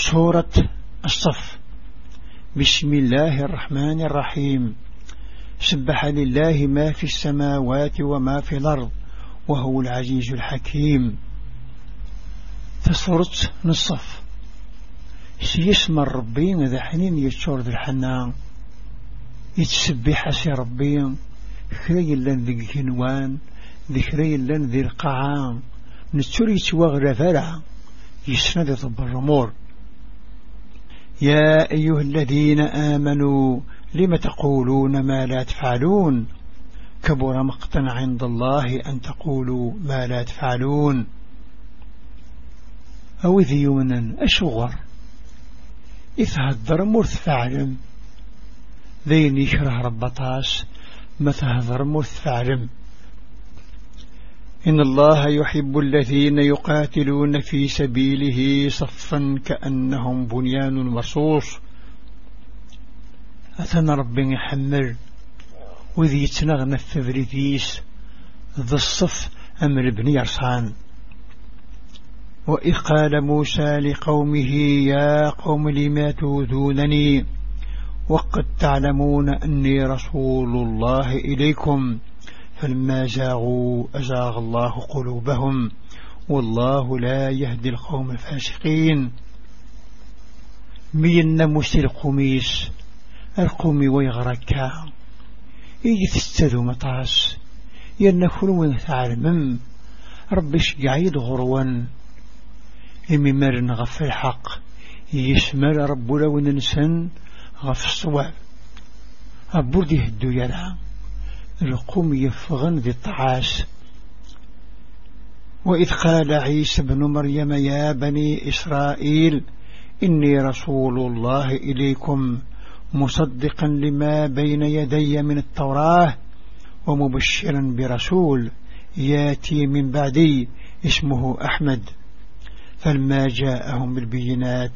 سورة الصف. بسم الله الرحمن الرحيم. سبح لله ما في السماوات وما في الأرض وهو العزيز الحكيم. تسورة نصف سيسم الربين ذا حنين يتشور ذا الحنان يتسبح سي ربي خري لن ذي الكنوان ذكري لن ذي القعام نتوري تواغر فرع يسند طب الرمور يا أيها الذين آمنوا لم تقولون ما لا تفعلون؟ كبر مقتا عند الله أن تقولوا ما لا تفعلون. أو ذي يمنا أشغر. إذ هدر مرث فعلم ذين يشره ربطاس مثهذر مرث فعلم إن الله يحب الذين يقاتلون في سبيله صفا كأنهم بنيان مرصوص. أثنى ربي يحمل وذي يتنغن الثبريثيس ذا الصف أمر بن يرصان وإذ قال موسى لقومه يا قوم لما توذونني؟ وقد تعلمون أني رسول الله إليكم. فلما زاغوا أزاغ الله قلوبهم والله لا يهدي القوم الفاسقين. مين مسي القميس القومي ويغركا يجي تستذو مطاس ينفل وين تعلمم ربي شقعيد غروا. إمي مرن غف الحق يسمر رب لو ننسن غف الصواب. أبردي هدو يلعب القوم يفغن ذي الطعاس. وإذ قال عيسى بن مريم يا بني إسرائيل إني رسول الله إليكم مصدقا لما بين يدي من التوراة ومبشرا برسول ياتي من بعدي اسمه أحمد. فلما جاءهم بالبينات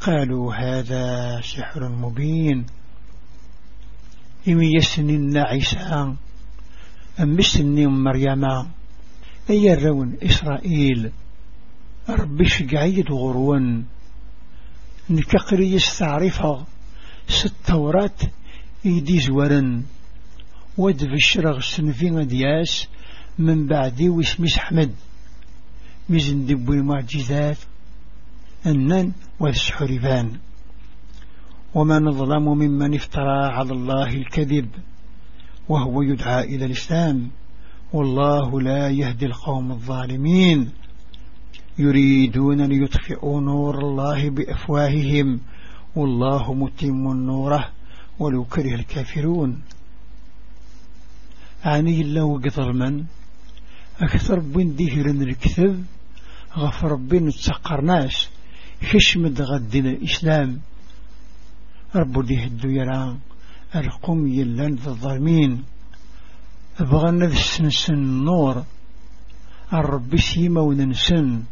قالوا هذا سحر مبين. إم يسن عيسى أمسني مريم؟ أي الرون إسرائيل؟ ربي شقعيد غرون. نكقري يستعرفها ستورات يدي زورن. ود الشرغ سنفين دياس من بعدي واسمي أحمد. ميزن دبوي معجزات أنن والسحرفان وما نظلم ممن افترى على الله الكذب. وهو يدعى إلى الإسلام. والله لا يهدي القوم الظالمين. يريدون أن يطفئوا نور الله بأفواههم. والله متم نوره ولو كره الكافرون. عني الله قطر من؟ أكثر بين دهر الكذب غفر بين تسقرناش خشمد غدنا الإسلام. رب ديه الدويران القوم يلان ذا الظالمين. بغنا ذا السنسن النور. الرب سيما وننسن.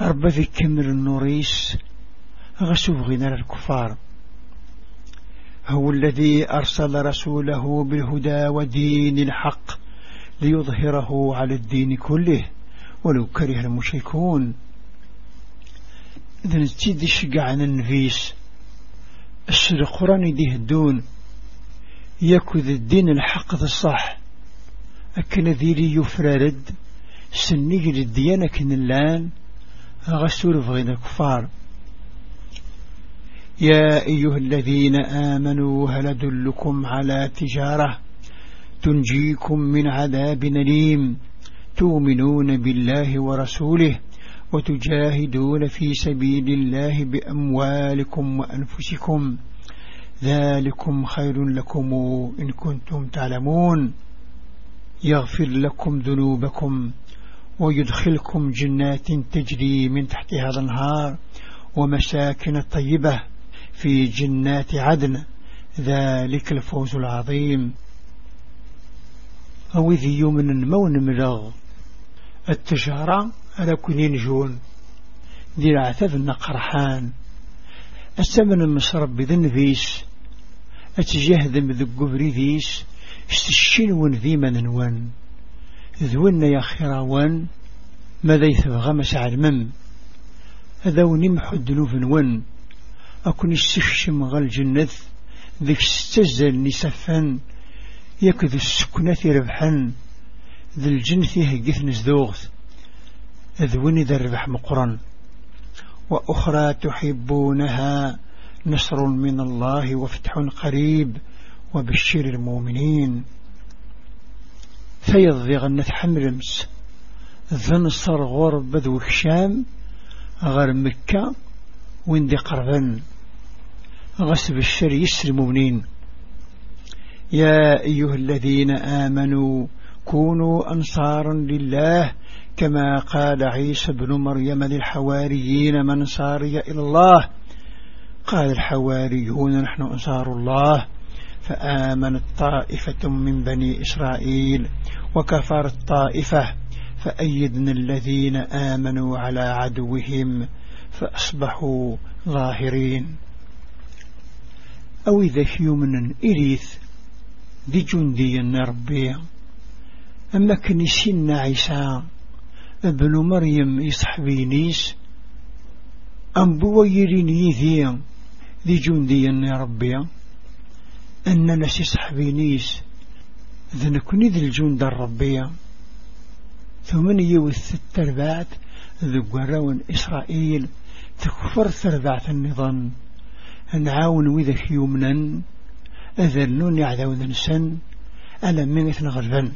رب ذي كمر النوريس. غسوف غنى الكفار. هو الذي أرسل رسوله بالهدى ودين الحق ليظهره على الدين كله ولو كره المشركون. إذن تيدي شقعنا النفيس. السر القرآن ديه الدون يكذ الدين الحق الصح. أكن ذيري يفرارد سنيج للديانة كن اللان غسول فغين الكفار يا أيها الذين آمنوا هل أدلكم على تجارة تنجيكم من عذاب نليم تؤمنون بالله ورسوله؟ وتجاهدون في سبيل الله بأموالكم وأنفسكم. ذلكم خير لكم إن كنتم تعلمون. يغفر لكم ذنوبكم ويدخلكم جنات تجري من تحتها الأنهار ومساكن طيبة في جنات عدن. ذلك الفوز العظيم. أو ذي يوم المون ملغ التجارة على كنين جون. ذي العثف النقرحان. الثمن المصرب بذن فيس أتجهد مذقب ريفيس استشين ون ذي ون ذونا يا خيراوان ماذا يثبغ مسع المم هذا ونمحو الدنوب ون أكون السخشم غال جنة ذيك استزل نسفا يكذ السكنة ربحا ذي الجنة هجث نزدوغث. ذوني ذا الربح مقرا وأخرى تحبونها نصر من الله وفتح قريب وبشر المؤمنين. فيضي غنة حمرمس ذنصر غرب ذو الشام غير مكة وين قربا غسب الشر يسر المؤمنين. يا أيها الذين آمنوا كونوا أنصارا لله كما قال عيسى بن مريم للحواريين من صاري إلى الله. قال الحواريون نحن أنصار الله. فآمنت طائفة من بني إسرائيل وكفرت طائفة فأيدنا الذين آمنوا على عدوهم فأصبحوا ظاهرين. أو إذا يمنا إريث دي جندي ربي أما كنسين عيسى ابن مريم يصحبينيس أم بويريني ذي ذي جندي ربي. أن نسي صحبينيس ذنكني ذي الجند الربية ثم يوث التربات ذو قراون إسرائيل تكفر تربعة النظام. نعاون وذا يومنا أذلون يعذون نسن ألم من غربا